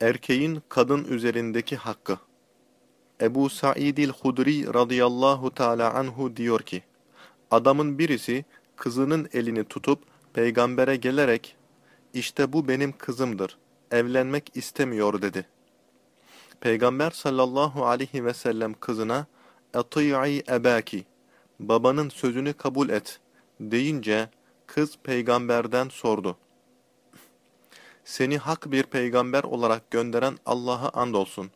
Erkeğin kadın üzerindeki hakkı. Ebu Sa'idil Hudri radıyallahu teala anhu diyor ki, adamın birisi kızının elini tutup peygambere gelerek, işte bu benim kızımdır, evlenmek istemiyor dedi. Peygamber sallallahu aleyhi ve sellem kızına, اَطِيعِ ebaki, babanın sözünü kabul et, deyince kız peygamberden sordu. Seni hak bir peygamber olarak gönderen Allah'a andolsun.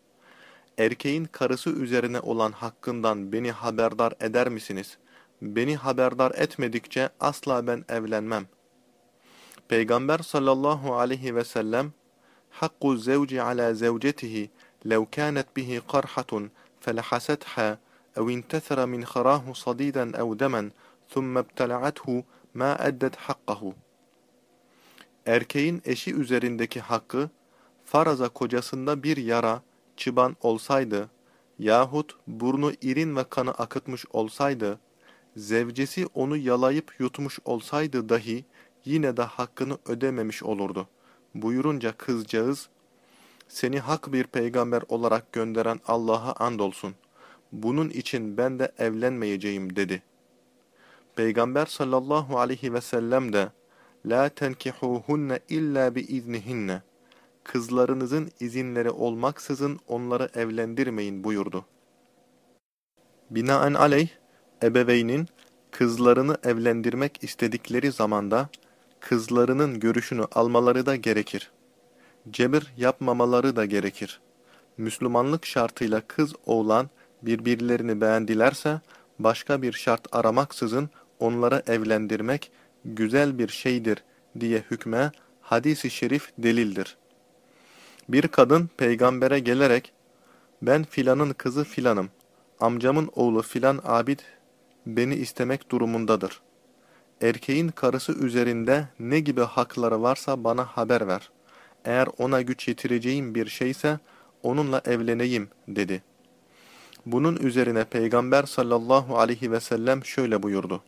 Erkeğin karısı üzerine olan hakkından beni haberdar eder misiniz? Beni haberdar etmedikçe asla ben evlenmem. Peygamber sallallahu aleyhi ve sellem, Hakku zevci ala zevcetihi lev kânet bihi qarhatun felehasetha ev intethera min kharahu sadidan ev demen ثُمَّ ابْتَلَعَتْهُ مَا اَدَّتْ حَقَّهُ Erkeğin eşi üzerindeki hakkı, faraza kocasında bir yara, çıban olsaydı, yahut burnu irin ve kanı akıtmış olsaydı, zevcesi onu yalayıp yutmuş olsaydı dahi, yine de hakkını ödememiş olurdu. Buyurunca kızcağız, seni hak bir peygamber olarak gönderen Allah'a andolsun. Bunun için ben de evlenmeyeceğim dedi. Peygamber sallallahu aleyhi ve sellem de, La tenkihuhunne illa bi iznihinne. Kızlarınızın izinleri olmaksızın onları evlendirmeyin buyurdu. Binaen aleyh, ebeveynin kızlarını evlendirmek istedikleri zamanda kızlarının görüşünü almaları da gerekir. Cebir yapmamaları da gerekir. Müslümanlık şartıyla kız oğlan birbirlerini beğendilerse başka bir şart aramaksızın onları evlendirmek güzel bir şeydir diye hükme hadisi şerif delildir. Bir kadın peygambere gelerek ben filanın kızı filanım, amcamın oğlu filan abid beni istemek durumundadır. Erkeğin karısı üzerinde ne gibi hakları varsa bana haber ver. Eğer ona güç yetireceğim bir şeyse onunla evleneyim dedi. Bunun üzerine Peygamber sallallahu aleyhi ve sellem şöyle buyurdu.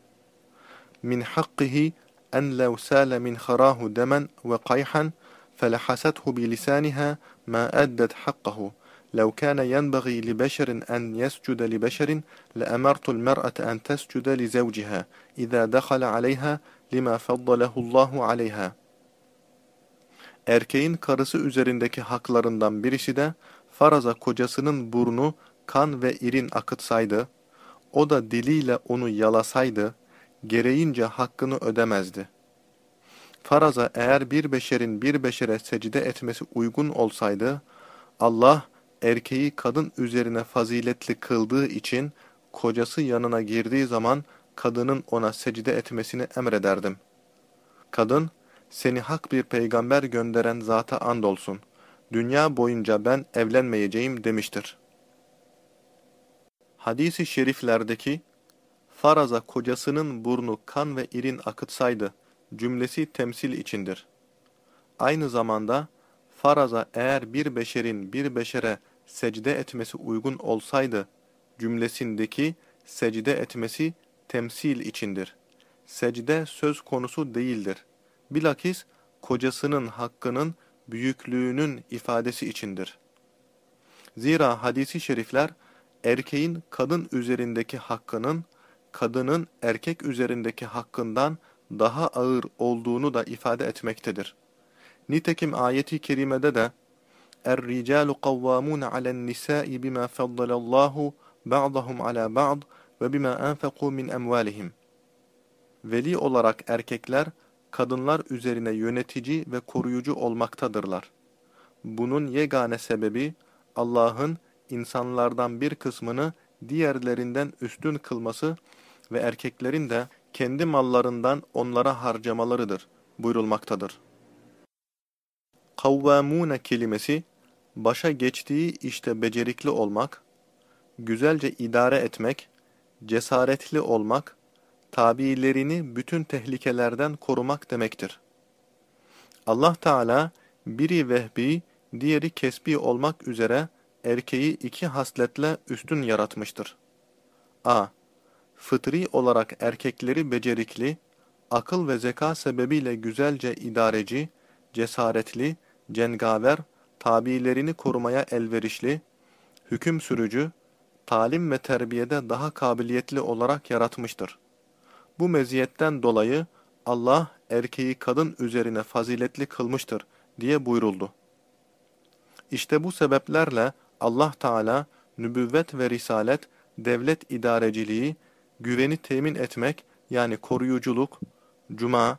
من حقه أن لو سال من خراه دما وقيحا فلحسته بلسانها ما أدت حقه. لو كان ينبغي لبشر أن يسجد لبشر لأمرت المرأة أن تسجد لزوجها إذا دخل عليها لما فضله الله عليها. Erkeğin karısı üzerindeki haklarından birisi de faraza kocasının burnu kan ve irin akıtsaydı, o da diliyle onu yalasaydı, gereğince hakkını ödemezdi. Faraza eğer bir beşerin bir beşere secde etmesi uygun olsaydı, Allah erkeği kadın üzerine faziletli kıldığı için kocası yanına girdiği zaman kadının ona secde etmesini emrederdim. Kadın, seni hak bir peygamber gönderen zata andolsun. Dünya boyunca ben evlenmeyeceğim demiştir. Hadis-i şeriflerdeki faraza kocasının burnu kan ve irin akıtsaydı cümlesi temsil içindir. Aynı zamanda faraza eğer bir beşerin bir beşere secde etmesi uygun olsaydı cümlesindeki secde etmesi temsil içindir. Secde söz konusu değildir. Bilakis kocasının hakkının büyüklüğünün ifadesi içindir. Zira hadisi şerifler erkeğin kadın üzerindeki hakkının kadının erkek üzerindeki hakkından daha ağır olduğunu da ifade etmektedir. Nitekim ayeti kerimede de Er-ricalu kavvamun alen-nisa'i bima faddalallahu ba'dahum ala ba'd ve bima anfaqu min emvalihim. Veli olarak erkekler kadınlar üzerine yönetici ve koruyucu olmaktadırlar. Bunun yegane sebebi Allah'ın insanlardan bir kısmını diğerlerinden üstün kılması ve erkeklerin de kendi mallarından onlara harcamalarıdır buyurulmaktadır. Kavvamune kelimesi başa geçtiği işte becerikli olmak, güzelce idare etmek, cesaretli olmak, tabiilerini bütün tehlikelerden korumak demektir. Allah Teala biri vehbi, diğeri kesbi olmak üzere erkeği iki hasletle üstün yaratmıştır. a fıtri olarak erkekleri becerikli, akıl ve zeka sebebiyle güzelce idareci, cesaretli, cengaver, tabiilerini korumaya elverişli, hüküm sürücü, talim ve terbiyede daha kabiliyetli olarak yaratmıştır. Bu meziyetten dolayı Allah erkeği kadın üzerine faziletli kılmıştır diye buyuruldu. İşte bu sebeplerle Allah Teala nübüvvet ve risalet, devlet idareciliği, güveni temin etmek yani koruyuculuk, cuma,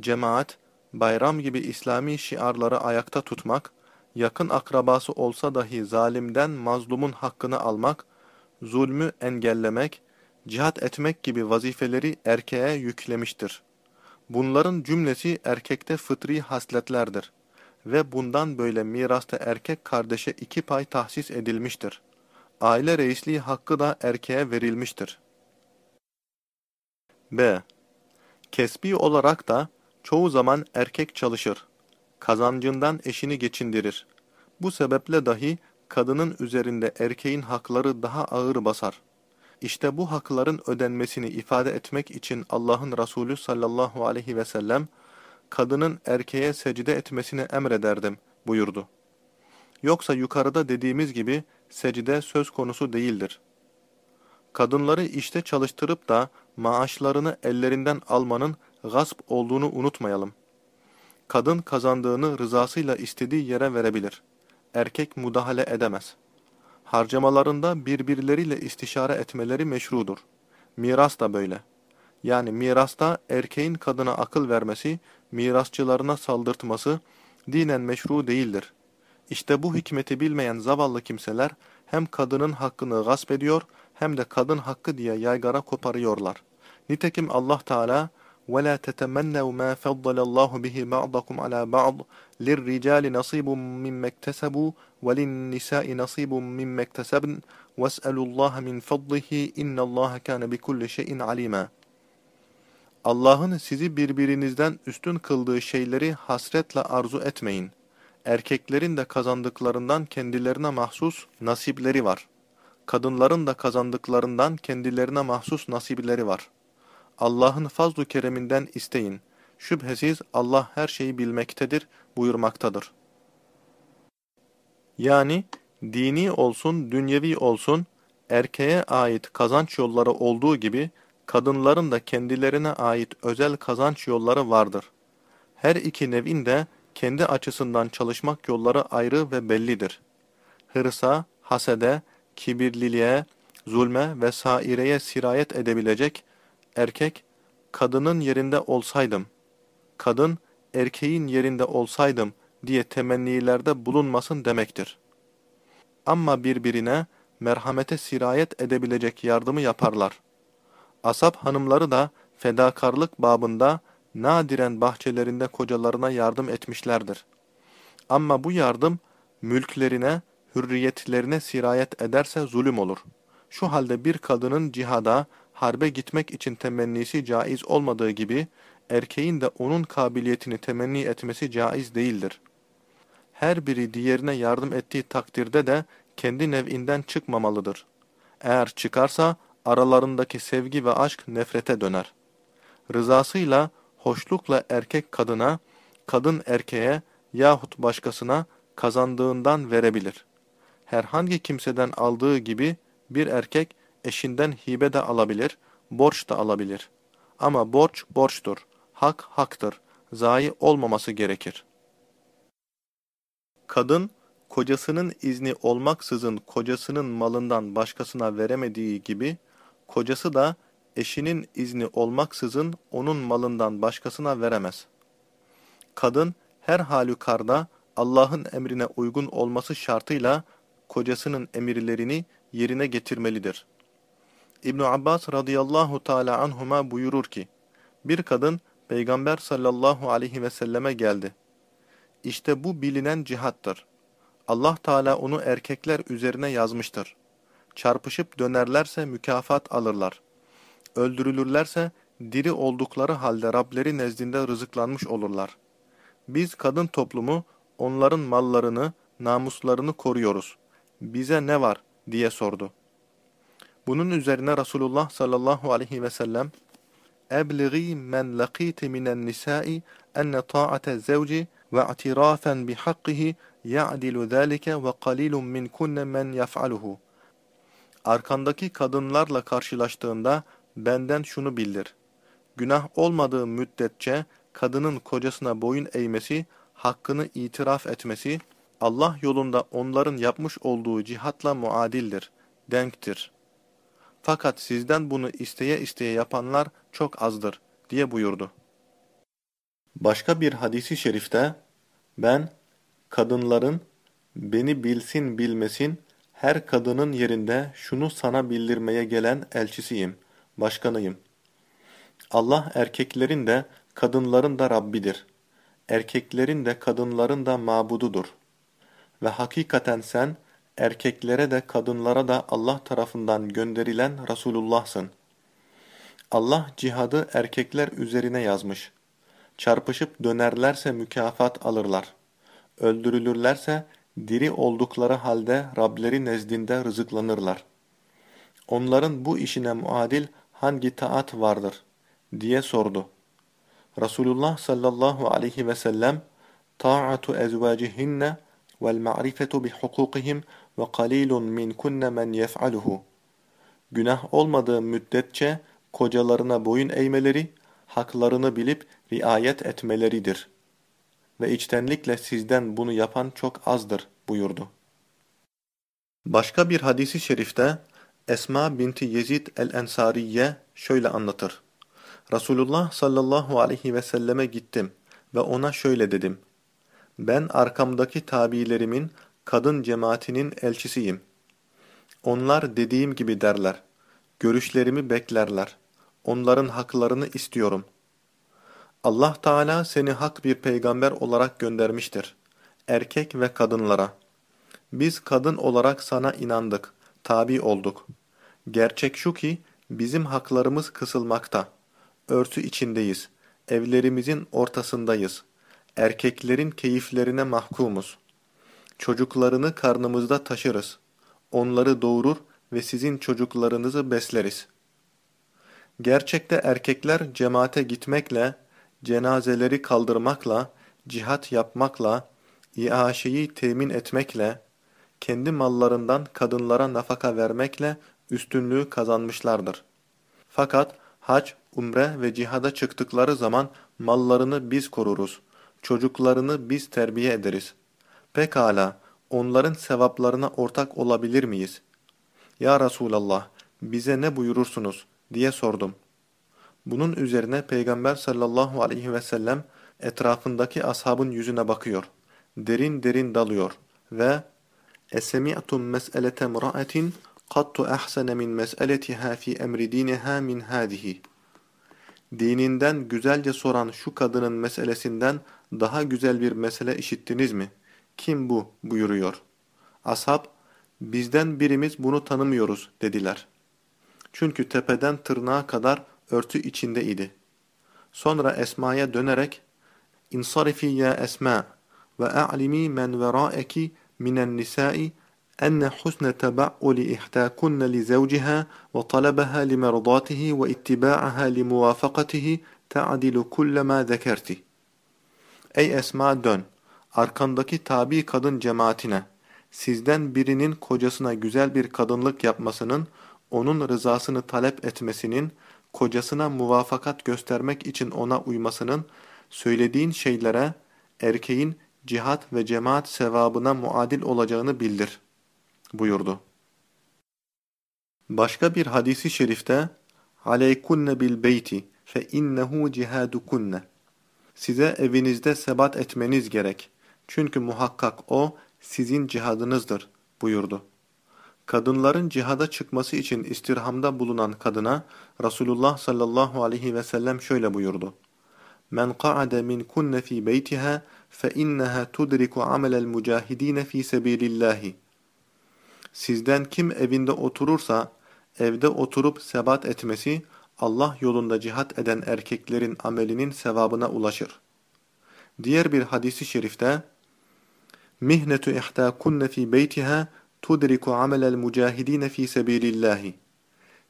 cemaat, bayram gibi İslami şiarları ayakta tutmak, yakın akrabası olsa dahi zalimden mazlumun hakkını almak, zulmü engellemek, cihat etmek gibi vazifeleri erkeğe yüklemiştir. Bunların cümlesi erkekte fıtri hasletlerdir ve bundan böyle mirasta erkek kardeşe iki pay tahsis edilmiştir. Aile reisliği hakkı da erkeğe verilmiştir. B. Kesbi olarak da çoğu zaman erkek çalışır. Kazancından eşini geçindirir. Bu sebeple dahi kadının üzerinde erkeğin hakları daha ağır basar. İşte bu hakların ödenmesini ifade etmek için Allah'ın Resulü sallallahu aleyhi ve sellem, kadının erkeğe secde etmesini emrederdim buyurdu. Yoksa yukarıda dediğimiz gibi secde söz konusu değildir. Kadınları işte çalıştırıp da maaşlarını ellerinden almanın gasp olduğunu unutmayalım. Kadın kazandığını rızasıyla istediği yere verebilir. Erkek müdahale edemez. Harcamalarında birbirleriyle istişare etmeleri meşrudur. Miras da böyle. Yani mirasta erkeğin kadına akıl vermesi, mirasçılarına saldırtması dinen meşru değildir. İşte bu hikmeti bilmeyen zavallı kimseler hem kadının hakkını gasp ediyor hem de kadın hakkı diye yaygara koparıyorlar. Nitekim Allah Teala وَلَا تَتَمَنَّوْا مَا فَضَّلَ اللّٰهُ بِهِ بَعْضَكُمْ عَلَى بَعْضٍ لِلرِّجَالِ نَصِيبٌ مِمَّا اكْتَسَبُوا وَلِلنِّسَاءِ نَصِيبٌ مِمَّا اكْتَسَبْنَ وَاسْأَلُوا اللّٰهَ مِنْ فَضْلِهِ اِنَّ اللّٰهَ كَانَ بِكُلِّ شَيْءٍ عَلِيمًا Allah'ın sizi birbirinizden üstün kıldığı şeyleri hasretle arzu etmeyin. Erkeklerin de kazandıklarından kendilerine mahsus nasipleri var. Kadınların da kazandıklarından kendilerine mahsus nasipleri var. Allah'ın fazlu kereminden isteyin. Şüphesiz Allah her şeyi bilmektedir buyurmaktadır. Yani dini olsun, dünyevi olsun, erkeğe ait kazanç yolları olduğu gibi, kadınların da kendilerine ait özel kazanç yolları vardır. Her iki nevin de kendi açısından çalışmak yolları ayrı ve bellidir. Hırsa, hasede, kibirliliğe, zulme ve saireye sirayet edebilecek, erkek, kadının yerinde olsaydım, kadın, erkeğin yerinde olsaydım diye temennilerde bulunmasın demektir. Ama birbirine merhamete sirayet edebilecek yardımı yaparlar. Asap hanımları da fedakarlık babında nadiren bahçelerinde kocalarına yardım etmişlerdir. Ama bu yardım mülklerine, hürriyetlerine sirayet ederse zulüm olur. Şu halde bir kadının cihada, harbe gitmek için temennisi caiz olmadığı gibi, erkeğin de onun kabiliyetini temenni etmesi caiz değildir. Her biri diğerine yardım ettiği takdirde de kendi nev'inden çıkmamalıdır. Eğer çıkarsa aralarındaki sevgi ve aşk nefrete döner. Rızasıyla, hoşlukla erkek kadına, kadın erkeğe yahut başkasına kazandığından verebilir. Herhangi kimseden aldığı gibi bir erkek eşinden hibe de alabilir, borç da alabilir. Ama borç borçtur, hak haktır, zayi olmaması gerekir. Kadın, kocasının izni olmaksızın kocasının malından başkasına veremediği gibi, kocası da eşinin izni olmaksızın onun malından başkasına veremez. Kadın, her halükarda Allah'ın emrine uygun olması şartıyla kocasının emirlerini yerine getirmelidir. İbn Abbas radıyallahu teala anhuma buyurur ki, bir kadın Peygamber sallallahu aleyhi ve selleme geldi. İşte bu bilinen cihattır. Allah Teala onu erkekler üzerine yazmıştır. Çarpışıp dönerlerse mükafat alırlar. Öldürülürlerse diri oldukları halde Rableri nezdinde rızıklanmış olurlar. Biz kadın toplumu onların mallarını, namuslarını koruyoruz Bize ne var diye sordu. Bunun üzerine Resulullah sallallahu aleyhi ve sellem اَبْلِغِي مَنْ لَقِيتِ مِنَ النِّسَاءِ اَنَّ طَاعَةَ الزَّوْجِ واعترافا بحقه يعدل ذلك وقليل منكن من يفعله Arkandaki kadınlarla karşılaştığında benden şunu bildir. Günah olmadığı müddetçe kadının kocasına boyun eğmesi, hakkını itiraf etmesi, Allah yolunda onların yapmış olduğu cihatla muadildir, denktir. Fakat sizden bunu isteye isteye yapanlar çok azdır diye buyurdu. Başka bir hadisi şerifte ben kadınların beni bilsin bilmesin her kadının yerinde şunu sana bildirmeye gelen elçisiyim, başkanıyım. Allah erkeklerin de kadınların da Rabbidir. Erkeklerin de kadınların da mabududur. Ve hakikaten sen erkeklere de kadınlara da Allah tarafından gönderilen Resulullah'sın. Allah cihadı erkekler üzerine yazmış. Çarpışıp dönerlerse mükafat alırlar. Öldürülürlerse diri oldukları halde Rableri nezdinde rızıklanırlar. Onların bu işine muadil hangi taat vardır? diye sordu. Resulullah sallallahu aleyhi ve sellem ta'atu ezvacihinne ve qalilun min kunne men yef'aluhu. Günah olmadığı müddetçe kocalarına boyun eğmeleri, haklarını bilip riayet etmeleridir. Ve içtenlikle sizden bunu yapan çok azdır buyurdu. Başka bir hadisi şerifte Esma binti Yezid el-Ensariye şöyle anlatır. Resulullah sallallahu aleyhi ve selleme gittim ve ona şöyle dedim. Ben arkamdaki tabilerimin kadın cemaatinin elçisiyim. Onlar dediğim gibi derler. Görüşlerimi beklerler. Onların haklarını istiyorum. Allah Teala seni hak bir peygamber olarak göndermiştir. Erkek ve kadınlara. Biz kadın olarak sana inandık, tabi olduk. Gerçek şu ki bizim haklarımız kısılmakta. Örtü içindeyiz. Evlerimizin ortasındayız. Erkeklerin keyiflerine mahkumuz. Çocuklarını karnımızda taşırız. Onları doğurur ve sizin çocuklarınızı besleriz. Gerçekte erkekler cemaate gitmekle, cenazeleri kaldırmakla, cihat yapmakla, iaşeyi temin etmekle, kendi mallarından kadınlara nafaka vermekle üstünlüğü kazanmışlardır. Fakat hac, umre ve cihada çıktıkları zaman mallarını biz koruruz, çocuklarını biz terbiye ederiz. Pekala, onların sevaplarına ortak olabilir miyiz? Ya Resulallah, bize ne buyurursunuz? diye sordum. Bunun üzerine Peygamber sallallahu aleyhi ve sellem etrafındaki ashabın yüzüne bakıyor. Derin derin dalıyor ve اَسَمِعْتُمْ مَسْأَلَةَ مْرَأَةٍ قَطُّ أَحْسَنَ مِنْ مَسْأَلَتِهَا فِي اَمْرِ دِينِهَا مِنْ هَذِهِ Dininden güzelce soran şu kadının meselesinden daha güzel bir mesele işittiniz mi? Kim bu? buyuruyor. Ashab, bizden birimiz bunu tanımıyoruz dediler. Çünkü tepeden tırnağa kadar örtü içinde idi. Sonra Esma'ya dönerek, İnsarifi ya Esma ve a'limi men vera'eki minen nisai أن حسن تبعل إحداكن لزوجها وطلبها لمرضاته واتباعها لموافقته تعدل كل ما ذكرت Ey Esma dön, arkandaki tabi kadın cemaatine, sizden birinin kocasına güzel bir kadınlık yapmasının, onun rızasını talep etmesinin, kocasına muvafakat göstermek için ona uymasının, söylediğin şeylere, erkeğin cihat ve cemaat sevabına muadil olacağını bildir Buyurdu. Başka bir hadisi şerifte aleykunne bil beyti fe innehu cihadukunne Size evinizde sebat etmeniz gerek. Çünkü muhakkak o sizin cihadınızdır buyurdu. Kadınların cihada çıkması için istirhamda bulunan kadına Resulullah sallallahu aleyhi ve sellem şöyle buyurdu. Men qa'ade min kunne fi beytiha fe inneha tudriku amelel mucahidine fi sebilillahi. Sizden kim evinde oturursa, evde oturup sebat etmesi, Allah yolunda cihat eden erkeklerin amelinin sevabına ulaşır. Diğer bir hadisi şerifte, Mihnetu ihtâkunne fî beytiha tudriku amelel mucahidine fî sebilillahi.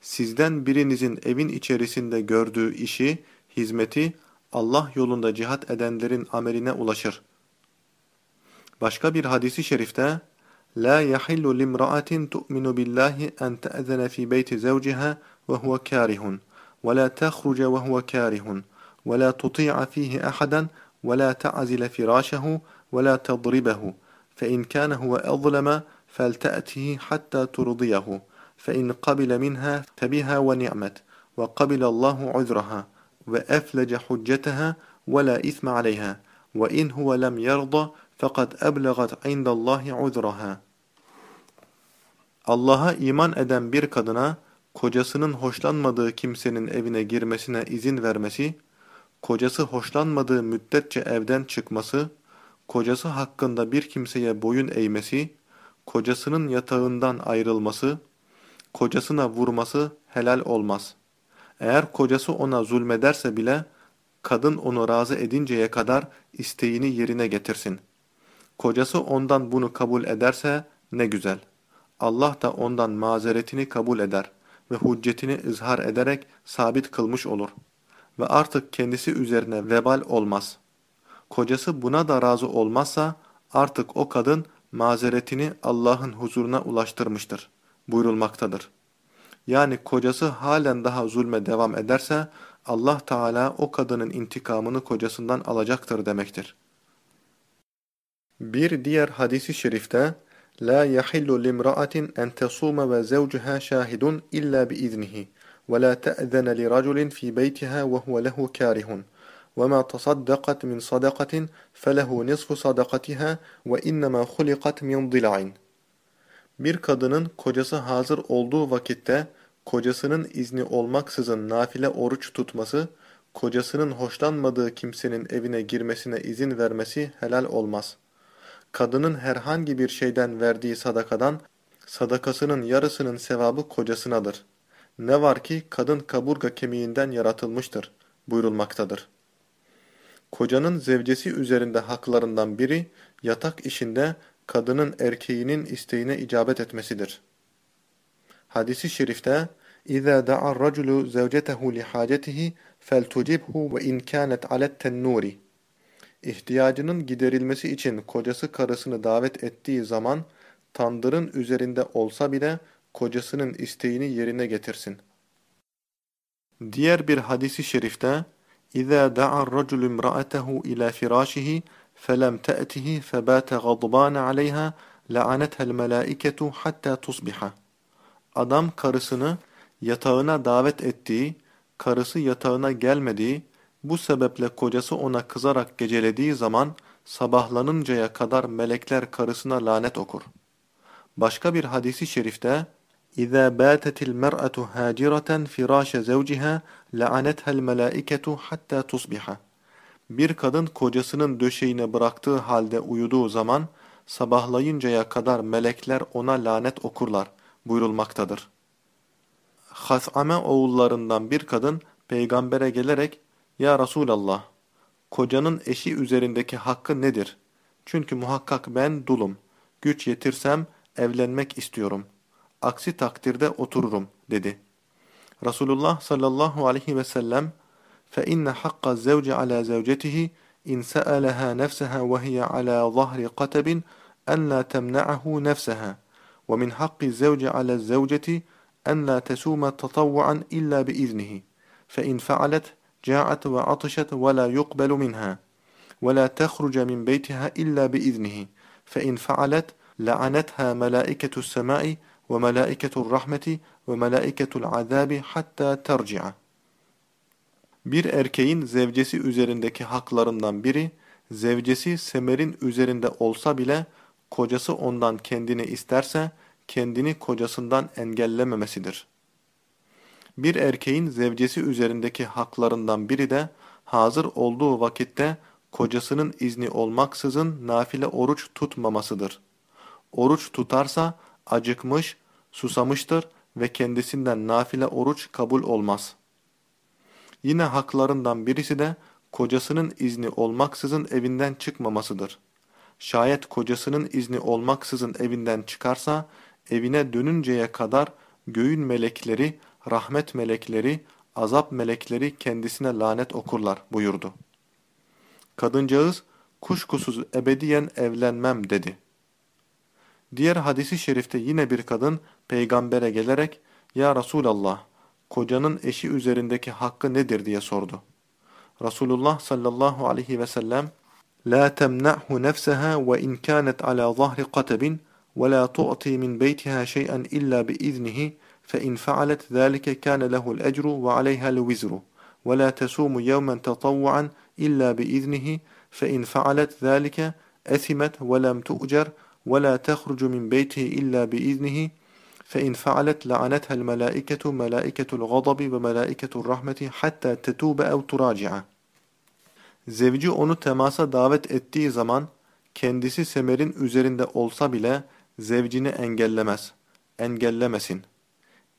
Sizden birinizin evin içerisinde gördüğü işi, hizmeti Allah yolunda cihat edenlerin ameline ulaşır Başka bir hadisi şerifte لا يحل لامرأة تؤمن بالله أن تأذن في بيت زوجها وهو كاره ولا تخرج وهو كاره ولا تطيع فيه أحدا ولا تعزل فراشه ولا تضربه. فإن كان هو أظلم فلتأته حتى ترضيه. فإن قبل منها فبها ونعمت وقبل الله عذرها وأفلج حجتها ولا إثم عليها. وإن هو لم يرضى fakat eblegat indallahi uzraha. Allah'a iman eden bir kadına kocasının hoşlanmadığı kimsenin evine girmesine izin vermesi, kocası hoşlanmadığı müddetçe evden çıkması, kocası hakkında bir kimseye boyun eğmesi, kocasının yatağından ayrılması, kocasına vurması helal olmaz. Eğer kocası ona zulmederse bile, kadın onu razı edinceye kadar isteğini yerine getirsin.'' Kocası ondan bunu kabul ederse ne güzel. Allah da ondan mazeretini kabul eder ve hüccetini izhar ederek sabit kılmış olur. Ve artık kendisi üzerine vebal olmaz. Kocası buna da razı olmazsa artık o kadın mazeretini Allah'ın huzuruna ulaştırmıştır buyurulmaktadır. Yani kocası halen daha zulme devam ederse Allah Teala o kadının intikamını kocasından alacaktır demektir. Bir diğer hadisi şerifte La yahillu limra'atin en tasuma ve zawcuha şahidun illa bi iznihi ve la ta'zana li raculin fi beytiha ve huve lehu karihun ve ma tasaddaqat min sadaqatin felehu nisfu sadaqatiha ve innema huliqat min dila'in Bir kadının kocası hazır olduğu vakitte kocasının izni olmaksızın nafile oruç tutması, kocasının hoşlanmadığı kimsenin evine girmesine izin vermesi helal olmaz.'' Kadının herhangi bir şeyden verdiği sadakadan, sadakasının yarısının sevabı kocasınadır. Ne var ki kadın kaburga kemiğinden yaratılmıştır buyurulmaktadır. Kocanın zevcesi üzerinde haklarından biri, yatak işinde kadının erkeğinin isteğine icabet etmesidir. Hadisi şerifte, اِذَا دَعَ الرَّجُلُ زَوْجَتَهُ لِحَاجَتِهِ فَلْتُجِبْهُ وَاِنْ كَانَتْ عَلَى التَّنُّورِ İhtiyacının giderilmesi için kocası karısını davet ettiği zaman, tandırın üzerinde olsa bile kocasının isteğini yerine getirsin. Diğer bir hadisi şerifte, إذا دعا الرجل امرأته إلى فراشه فلم تأته فبات غضبان عليها لعنتها الملائكة حتى تصبح Adam karısını yatağına davet ettiği, karısı yatağına gelmediği, bu sebeple kocası ona kızarak gecelediği zaman sabahlanıncaya kadar melekler karısına lanet okur. Başka bir hadisi şerifte إذا باتت المرأة هاجرة فراش زوجها لعنتها الملائكة حتى تصبح Bir kadın kocasının döşeğine bıraktığı halde uyuduğu zaman sabahlayıncaya kadar melekler ona lanet okurlar buyurulmaktadır. Has'ame oğullarından bir kadın peygambere gelerek Ya Resulallah kocanın eşi üzerindeki hakkı nedir? Çünkü muhakkak ben dulum. Güç yetirsem evlenmek istiyorum. Aksi takdirde otururum dedi. Resulullah sallallahu aleyhi ve sellem فَاِنَّ حَقَّ الزَّوْجِ عَلَى زَوْجَتِهِ اِنْ سَأَلَهَا نَفْسَهَا وَهِيَ عَلَى ظَهْرِ قَتَبٍ أَنْ لَا تَمْنَعَهُ نَفْسَهَا وَمِنْ حَقِّ الزَّوْجِ عَلَى الزَّوْجَةِ أَنْ لَا تَسُومَ تَطَوَّعًا إِلَّا بِإِذْنِهِ فَإِنْ فَعَلَتْ ca'at ve atışat ve la yuqbalu minha ve la tahruca min beytiha illa bi iznihi fe in faalet la'anetha melaiketus semai ve melaiketur rahmeti ve melaiketul azabi hatta terci'a. Bir erkeğin zevcesi üzerindeki haklarından biri, zevcesi semerin üzerinde olsa bile kocası ondan kendini isterse kendini kocasından engellememesidir.'' Bir erkeğin zevcesi üzerindeki haklarından biri de hazır olduğu vakitte kocasının izni olmaksızın nafile oruç tutmamasıdır. Oruç tutarsa acıkmış, susamıştır ve kendisinden nafile oruç kabul olmaz. Yine haklarından birisi de kocasının izni olmaksızın evinden çıkmamasıdır. Şayet kocasının izni olmaksızın evinden çıkarsa, evine dönünceye kadar göğün melekleri, rahmet melekleri, azap melekleri kendisine lanet okurlar buyurdu. Kadıncağız, kuşkusuz ebediyen evlenmem dedi. Diğer hadisi şerifte yine bir kadın peygambere gelerek Ya Resulallah kocanın eşi üzerindeki hakkı nedir diye sordu. Resulullah sallallahu aleyhi ve sellem La temna'hu nefseha ve in kânet ala zahri qatabin ve la tu'ti min beytiha şey'en illa bi iznihi fe in fa'alet zâlike kâne lehu'l ecru ve aleyha'l vizru ve la tesûmu yevmen tetavvu'an illa bi iznihi fe in fa'alet zâlike ethimet ve lem tu'cer ولا تخرج من بيته إلا بإذنه فإن فعلت لعنتها الملائكة ملائكة الغضب وملائكة الرحمة حتى تتوب أو تراجع Zevci onu temasa davet ettiği zaman kendisi semerin üzerinde olsa bile zevcini engellemez, engellemesin.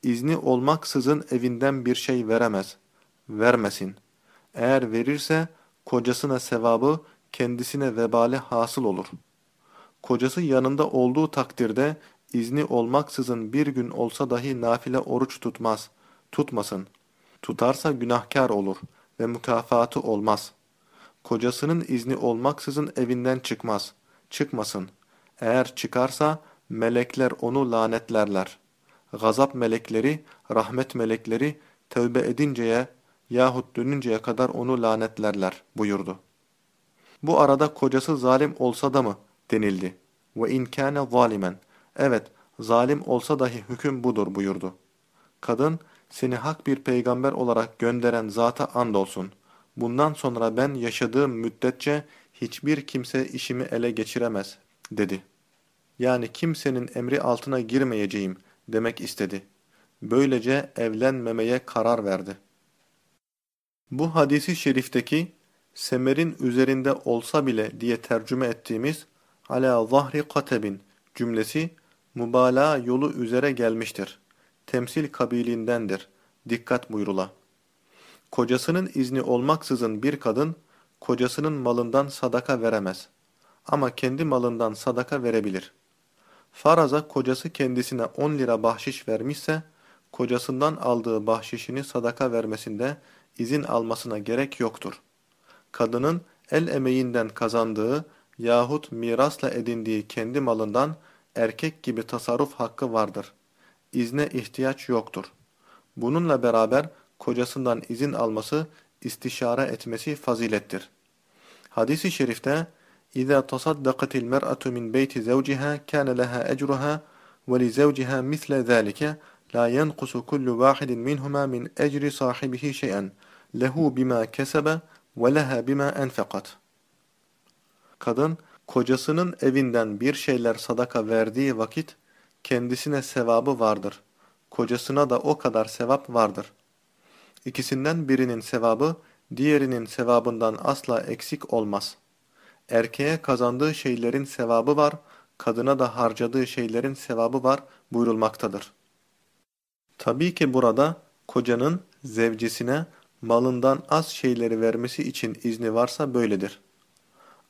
İzni olmaksızın evinden bir şey veremez, vermesin. Eğer verirse kocasına sevabı, kendisine vebali hasıl olur. Kocası yanında olduğu takdirde izni olmaksızın bir gün olsa dahi nafile oruç tutmaz, tutmasın. Tutarsa günahkar olur ve mükafatı olmaz. Kocasının izni olmaksızın evinden çıkmaz, çıkmasın. Eğer çıkarsa melekler onu lanetlerler. Gazap melekleri, rahmet melekleri tövbe edinceye yahut dönünceye kadar onu lanetlerler buyurdu. Bu arada kocası zalim olsa da mı denildi. Ve in kâne zalimen. Evet, zalim olsa dahi hüküm budur buyurdu. Kadın, seni hak bir peygamber olarak gönderen zata andolsun. Bundan sonra ben yaşadığım müddetçe hiçbir kimse işimi ele geçiremez, dedi. Yani kimsenin emri altına girmeyeceğim demek istedi. Böylece evlenmemeye karar verdi. Bu hadisi şerifteki semerin üzerinde olsa bile diye tercüme ettiğimiz ala zahri katebin cümlesi mübalağa yolu üzere gelmiştir. Temsil kabilindendir. Dikkat buyrula. Kocasının izni olmaksızın bir kadın, kocasının malından sadaka veremez. Ama kendi malından sadaka verebilir. Faraza kocası kendisine 10 lira bahşiş vermişse, kocasından aldığı bahşişini sadaka vermesinde izin almasına gerek yoktur. Kadının el emeğinden kazandığı yahut mirasla edindiği kendi malından erkek gibi tasarruf hakkı vardır. İzne ihtiyaç yoktur. Bununla beraber kocasından izin alması, istişare etmesi fazilettir. Hadis-i şerifte اِذَا تَصَدَّقَتِ الْمَرْأَةُ مِنْ بَيْتِ زَوْجِهَا كَانَ لَهَا أَجْرُهَا وَلِزَوْجِهَا مِثْلَ ذَٰلِكَ لَا يَنْقُسُ كُلُّ وَاحِدٍ مِنْهُمَا مِنْ أَجْرِ صَاحِبِهِ شَيْئًا لَهُ بِمَا كَسَبَ وَلَهَا بِمَا أَنْفَقَتْ Kadın, kocasının evinden bir şeyler sadaka verdiği vakit, kendisine sevabı vardır. Kocasına da o kadar sevap vardır. İkisinden birinin sevabı, diğerinin sevabından asla eksik olmaz. Erkeğe kazandığı şeylerin sevabı var, kadına da harcadığı şeylerin sevabı var buyurulmaktadır. Tabii ki burada kocanın zevcisine malından az şeyleri vermesi için izni varsa böyledir.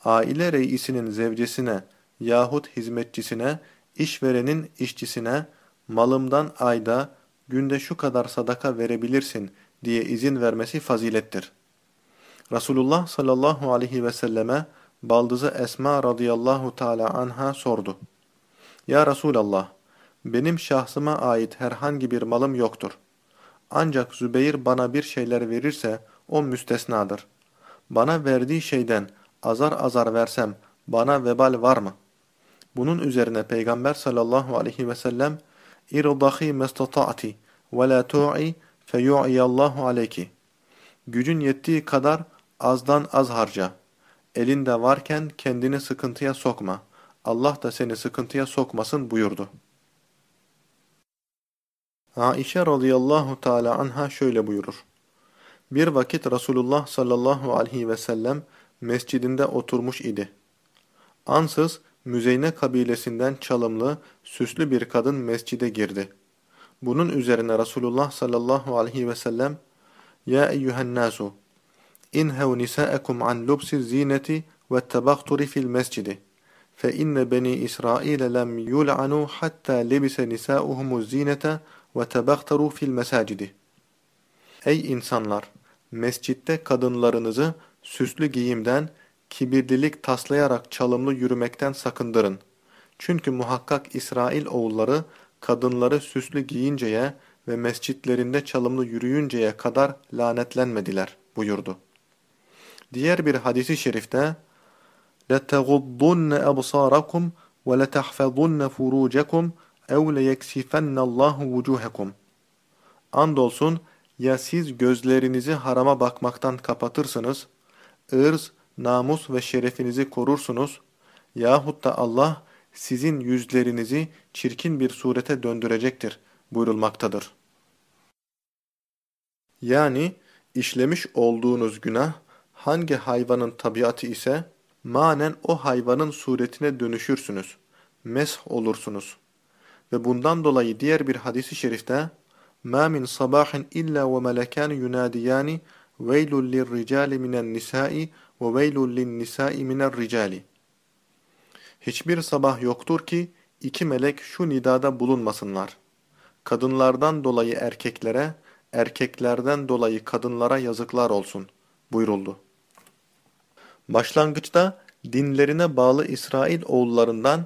Aile reisinin zevcesine yahut hizmetçisine, işverenin işçisine malımdan ayda, günde şu kadar sadaka verebilirsin diye izin vermesi fazilettir. Resulullah sallallahu aleyhi ve selleme baldızı Esma radıyallahu teala anha sordu. Ya Resulallah, benim şahsıma ait herhangi bir malım yoktur. Ancak Zübeyir bana bir şeyler verirse o müstesnadır. Bana verdiği şeyden azar azar versem bana vebal var mı? Bunun üzerine Peygamber sallallahu aleyhi ve sellem İrdahi mestata'ti ve la tu'i feyu'iyallahu aleyki Gücün yettiği kadar azdan az harca. Elinde varken kendini sıkıntıya sokma. Allah da seni sıkıntıya sokmasın buyurdu. Aişe radıyallahu teala anha şöyle buyurur. Bir vakit Resulullah sallallahu aleyhi ve sellem mescidinde oturmuş idi. Ansız Müzeyne kabilesinden çalımlı, süslü bir kadın mescide girdi. Bunun üzerine Resulullah sallallahu aleyhi ve sellem Ya eyyühen nasu inhev nisa'ekum an lubsi zineti ve tebahturi fil mescidi beni İsrail lem yul'anu hatta lebise nisa'uhumu zinete ve tebahtaru fil mesacidi Ey insanlar! Mescitte kadınlarınızı süslü giyimden, kibirlilik taslayarak çalımlı yürümekten sakındırın. Çünkü muhakkak İsrail oğulları kadınları süslü giyinceye ve mescitlerinde çalımlı yürüyünceye kadar lanetlenmediler buyurdu. Diğer bir hadisi şerifte لَتَغُضُّنَّ أَبْصَارَكُمْ وَلَتَحْفَظُنَّ فُرُوجَكُمْ اَوْ لَيَكْسِفَنَّ اللّٰهُ وُجُوهَكُمْ Andolsun ya siz gözlerinizi harama bakmaktan kapatırsınız, ırz, namus ve şerefinizi korursunuz yahut da Allah sizin yüzlerinizi çirkin bir surete döndürecektir buyurulmaktadır. Yani işlemiş olduğunuz günah hangi hayvanın tabiatı ise manen o hayvanın suretine dönüşürsünüz, mesh olursunuz. Ve bundan dolayı diğer bir hadisi şerifte مَا مِنْ صَبَاحٍ إِلَّا وَمَلَكَانِ يُنَادِيَانِ وَيْلٌ لِلرِّجَالِ مِنَ النِّسَاءِ وَوَيْلٌ لِلنِّسَاءِ مِنَ الرِّجَالِ Hiçbir sabah yoktur ki iki melek şu nidada bulunmasınlar. Kadınlardan dolayı erkeklere, erkeklerden dolayı kadınlara yazıklar olsun buyuruldu. Başlangıçta dinlerine bağlı İsrail oğullarından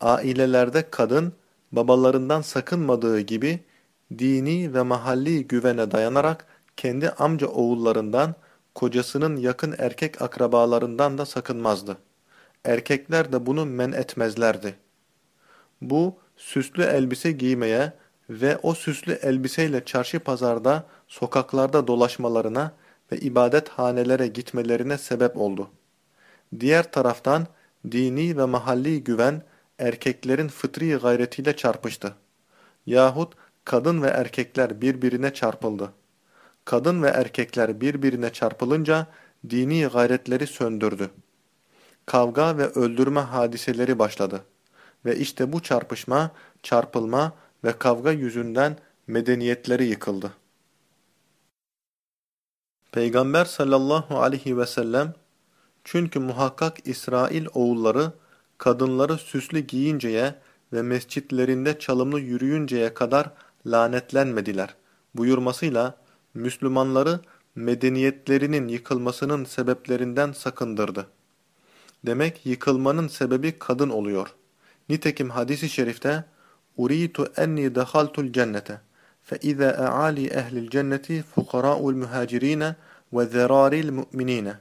ailelerde kadın babalarından sakınmadığı gibi dini ve mahalli güvene dayanarak kendi amca oğullarından kocasının yakın erkek akrabalarından da sakınmazdı. Erkekler de bunu men etmezlerdi. Bu süslü elbise giymeye ve o süslü elbiseyle çarşı pazarda, sokaklarda dolaşmalarına ve ibadet hanelere gitmelerine sebep oldu. Diğer taraftan dini ve mahalli güven erkeklerin fıtri gayretiyle çarpıştı. Yahut kadın ve erkekler birbirine çarpıldı. Kadın ve erkekler birbirine çarpılınca dini gayretleri söndürdü. Kavga ve öldürme hadiseleri başladı. Ve işte bu çarpışma, çarpılma ve kavga yüzünden medeniyetleri yıkıldı. Peygamber sallallahu aleyhi ve sellem çünkü muhakkak İsrail oğulları kadınları süslü giyinceye ve mescitlerinde çalımlı yürüyünceye kadar lanetlenmediler buyurmasıyla Müslümanları medeniyetlerinin yıkılmasının sebeplerinden sakındırdı. Demek yıkılmanın sebebi kadın oluyor. Nitekim hadisi şerifte Uritu enni dehaltul cennete فإذا أعالي أهل الجنة فقراء المهاجرين وذرار المؤمنين.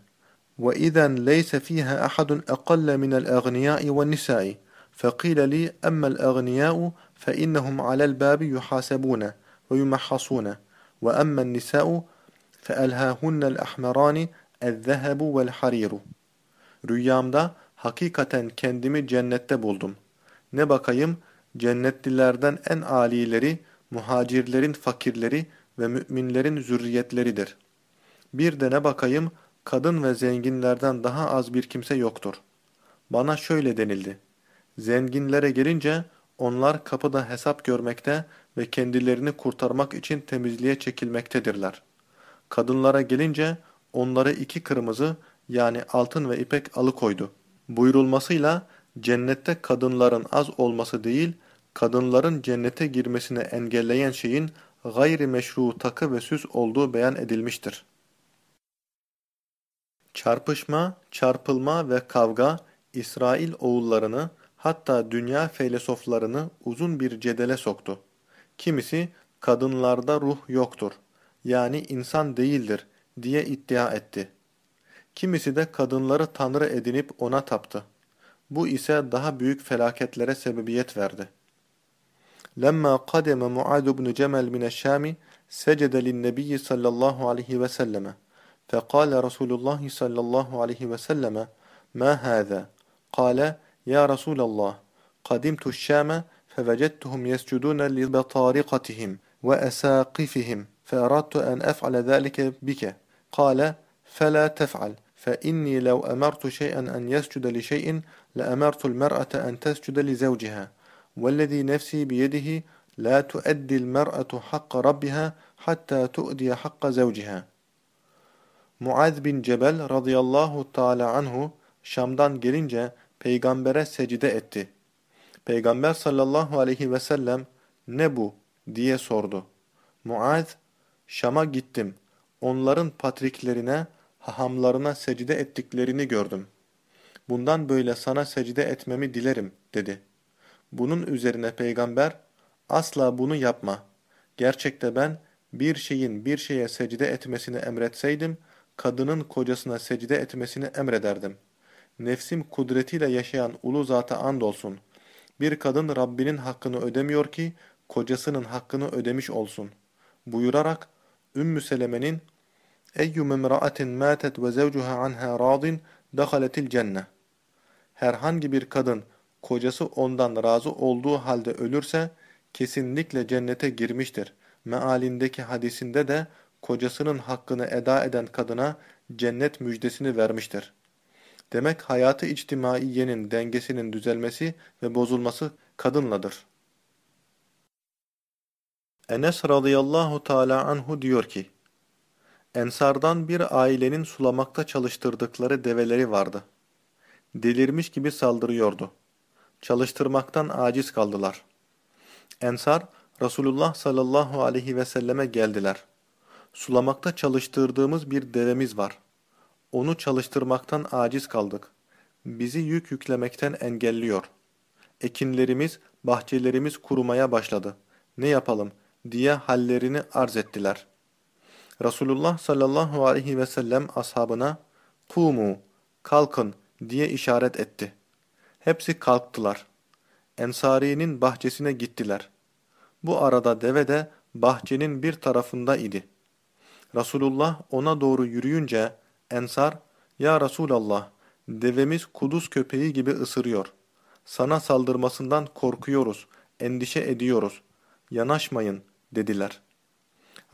وإذا ليس فيها أحد أقل من الأغنياء والنساء. فقيل لي أما الأغنياء فإنهم على الباب يحاسبون ويمحصون. وأما النساء فألهاهن الأحمران الذهب والحرير. Rüyamda hakikaten kendimi cennette buldum. Ne bakayım cennetlilerden en alileri, muhacirlerin fakirleri ve müminlerin zürriyetleridir. Bir de ne bakayım kadın ve zenginlerden daha az bir kimse yoktur. Bana şöyle denildi. Zenginlere gelince onlar kapıda hesap görmekte ve kendilerini kurtarmak için temizliğe çekilmektedirler. Kadınlara gelince onları iki kırmızı yani altın ve ipek alıkoydu. Buyurulmasıyla cennette kadınların az olması değil, kadınların cennete girmesine engelleyen şeyin gayri meşru takı ve süs olduğu beyan edilmiştir. Çarpışma, çarpılma ve kavga İsrail oğullarını hatta dünya felsefelerini uzun bir cedele soktu. Kimisi kadınlarda ruh yoktur yani insan değildir diye iddia etti. Kimisi de kadınları tanrı edinip ona taptı. Bu ise daha büyük felaketlere sebebiyet verdi. لما قدم معاذ بن جمل من الشام سجد للنبي صلى الله عليه وسلم. فقال رسول الله صلى الله عليه وسلم ما هذا؟ قال يا رسول الله قدمت الشام فوجدتهم يسجدون لبطارقتهم وأساقفهم فأردت أن أفعل ذلك بك. قال فلا تفعل فإني لو أمرت شيئا أن يسجد لشيء لأمرت المرأة أن تسجد لزوجها. والذي نفسي بيده لا تؤدي المرأة حق ربها حتى تؤدي حق زوجها Muaz bin Cebel radıyallahu taala anhu Şam'dan gelince peygambere secde etti. Peygamber sallallahu aleyhi ve sellem ne bu diye sordu. Muaz Şam'a gittim. Onların patriklerine hahamlarına secde ettiklerini gördüm. Bundan böyle sana secde etmemi dilerim dedi. Bunun üzerine peygamber asla bunu yapma. Gerçekte ben bir şeyin bir şeye secde etmesini emretseydim kadının kocasına secde etmesini emrederdim. Nefsim kudretiyle yaşayan ulu zata andolsun. Bir kadın Rabbinin hakkını ödemiyor ki kocasının hakkını ödemiş olsun. Buyurarak Ümmü Seleme'nin Eyyum imra'atin matet ve zevcuha anha radin dehaletil cenne. Herhangi bir kadın kocası ondan razı olduğu halde ölürse kesinlikle cennete girmiştir. Mealindeki hadisinde de kocasının hakkını eda eden kadına cennet müjdesini vermiştir. Demek hayatı içtimaiyenin dengesinin düzelmesi ve bozulması kadınladır. Enes radıyallahu teala anhu diyor ki, Ensardan bir ailenin sulamakta çalıştırdıkları develeri vardı. Delirmiş gibi saldırıyordu. Çalıştırmaktan aciz kaldılar. Ensar, Resulullah sallallahu aleyhi ve selleme geldiler. Sulamakta çalıştırdığımız bir devemiz var. Onu çalıştırmaktan aciz kaldık. Bizi yük yüklemekten engelliyor. Ekinlerimiz, bahçelerimiz kurumaya başladı. Ne yapalım diye hallerini arz ettiler. Resulullah sallallahu aleyhi ve sellem ashabına "Kumu, kalkın." diye işaret etti. Hepsi kalktılar. Ensari'nin bahçesine gittiler. Bu arada deve de bahçenin bir tarafında idi. Resulullah ona doğru yürüyünce Ensar, ''Ya Resulallah, devemiz kuduz köpeği gibi ısırıyor. Sana saldırmasından korkuyoruz, endişe ediyoruz. Yanaşmayın.'' dediler.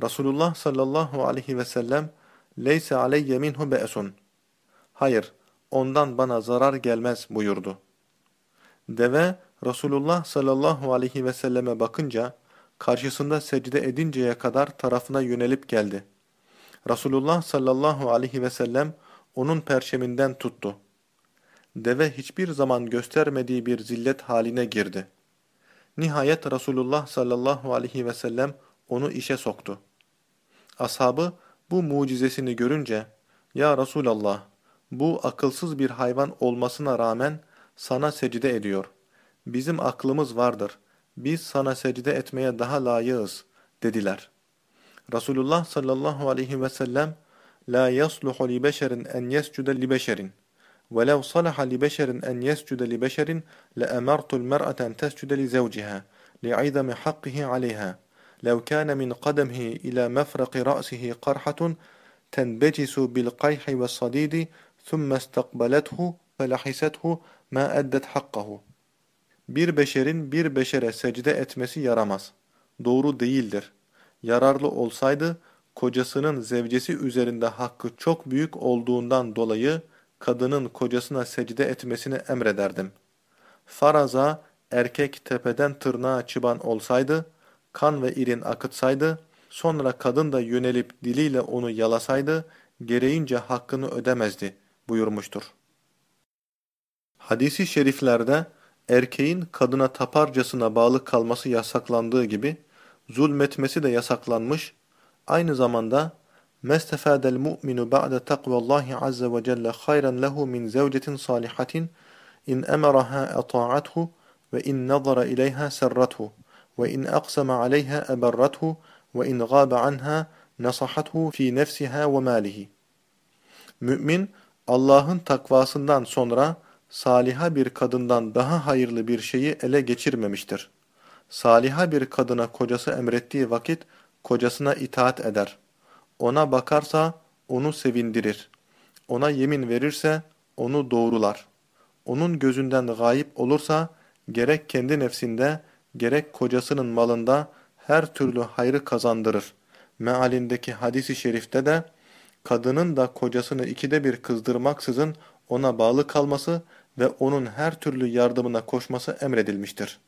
Resulullah sallallahu aleyhi ve sellem, ''Leyse aleyye minhu be'sun.'' Hayır, ondan bana zarar gelmez buyurdu. Deve, Resulullah sallallahu aleyhi ve selleme bakınca, karşısında secde edinceye kadar tarafına yönelip geldi. Resulullah sallallahu aleyhi ve sellem onun perçeminden tuttu. Deve hiçbir zaman göstermediği bir zillet haline girdi. Nihayet Resulullah sallallahu aleyhi ve sellem onu işe soktu. Ashabı bu mucizesini görünce, ''Ya Resulallah, bu akılsız bir hayvan olmasına rağmen sana secde ediyor. Bizim aklımız vardır. Biz sana secde etmeye daha layığız.'' dediler. Resulullah sallallahu aleyhi ve sellem la yasluhu li beşerin en yescude li beşerin ve lev salaha li beşerin en yescude li beşerin le emartul mer'aten tescude li zevciha li'idami hakkihi aleyha lev kâne min qademihi ila mefraqi ra'sihi qarhatun tenbecisu bil ma eddet hakkahu bir beşerin bir beşere secde etmesi yaramaz. Doğru değildir yararlı olsaydı kocasının zevcesi üzerinde hakkı çok büyük olduğundan dolayı kadının kocasına secde etmesini emrederdim. Faraza erkek tepeden tırnağa çıban olsaydı, kan ve irin akıtsaydı, sonra kadın da yönelip diliyle onu yalasaydı, gereğince hakkını ödemezdi buyurmuştur. Hadisi şeriflerde erkeğin kadına taparcasına bağlı kalması yasaklandığı gibi, zulmetmesi de yasaklanmış, aynı zamanda مَسْتَفَادَ الْمُؤْمِنُ بَعْدَ تَقْوَ اللّٰهِ عَزَّ وَجَلَّ خَيْرًا لَهُ مِنْ زَوْجَةٍ صَالِحَةٍ إِنْ أَمَرَهَا أَطَاعَتْهُ وَإِنْ نَظَرَ إِلَيْهَا سَرَّتْهُ وَإِنْ أَقْسَمَ عَلَيْهَا أَبَرَّتْهُ وَإِنْ غَابَ عَنْهَا نَصَحَتْهُ فِي نَفْسِهَا وَمَالِهِ Mümin, Allah'ın takvasından sonra saliha bir kadından daha hayırlı bir şeyi ele geçirmemiştir. Saliha bir kadına kocası emrettiği vakit kocasına itaat eder. Ona bakarsa onu sevindirir. Ona yemin verirse onu doğrular. Onun gözünden gayip olursa gerek kendi nefsinde gerek kocasının malında her türlü hayrı kazandırır. Mealindeki hadisi şerifte de kadının da kocasını ikide bir kızdırmaksızın ona bağlı kalması ve onun her türlü yardımına koşması emredilmiştir.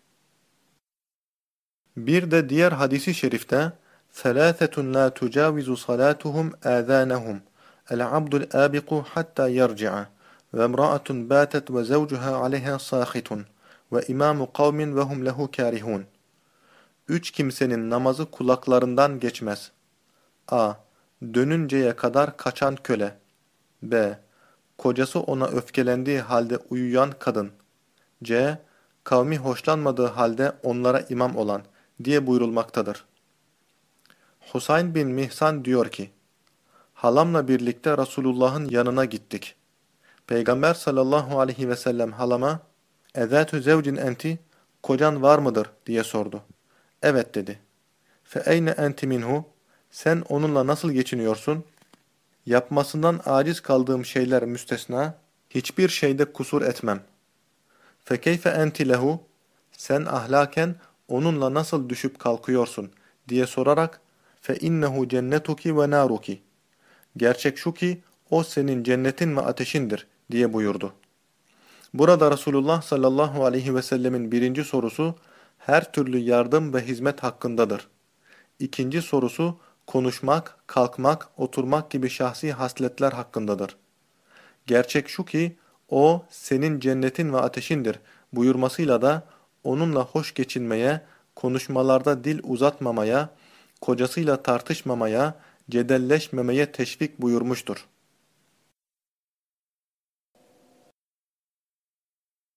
Bir de diğer hadisi şerifte ثَلَاثَةٌ لَا تُجَاوِزُ صَلَاتُهُمْ آذَانَهُمْ الْعَبْدُ الْآبِقُ حَتَّى يَرْجِعَ وَامْرَأَةٌ بَاتَتْ وَزَوْجُهَا عَلَيْهَا صَاخِتٌ وَإِمَامُ قَوْمٍ وَهُمْ لَهُ كَارِهُونَ Üç kimsenin namazı kulaklarından geçmez. A. Dönünceye kadar kaçan köle. B. Kocası ona öfkelendiği halde uyuyan kadın. C. Kavmi hoşlanmadığı halde onlara imam olan diye buyurulmaktadır. Husayn bin Mihsan diyor ki, Halamla birlikte Resulullah'ın yanına gittik. Peygamber sallallahu aleyhi ve sellem halama, Ezatü zevcin enti, kocan var mıdır diye sordu. Evet dedi. Fe eyne enti minhu, sen onunla nasıl geçiniyorsun?'' Yapmasından aciz kaldığım şeyler müstesna, hiçbir şeyde kusur etmem. Fekeyfe enti lehu, sen ahlaken onunla nasıl düşüp kalkıyorsun diye sorarak fe innehu cennetuki ve naruki. Gerçek şu ki o senin cennetin ve ateşindir diye buyurdu. Burada Resulullah sallallahu aleyhi ve sellemin birinci sorusu her türlü yardım ve hizmet hakkındadır. İkinci sorusu konuşmak, kalkmak, oturmak gibi şahsi hasletler hakkındadır. Gerçek şu ki o senin cennetin ve ateşindir buyurmasıyla da onunla hoş geçinmeye, konuşmalarda dil uzatmamaya, kocasıyla tartışmamaya, cedelleşmemeye teşvik buyurmuştur.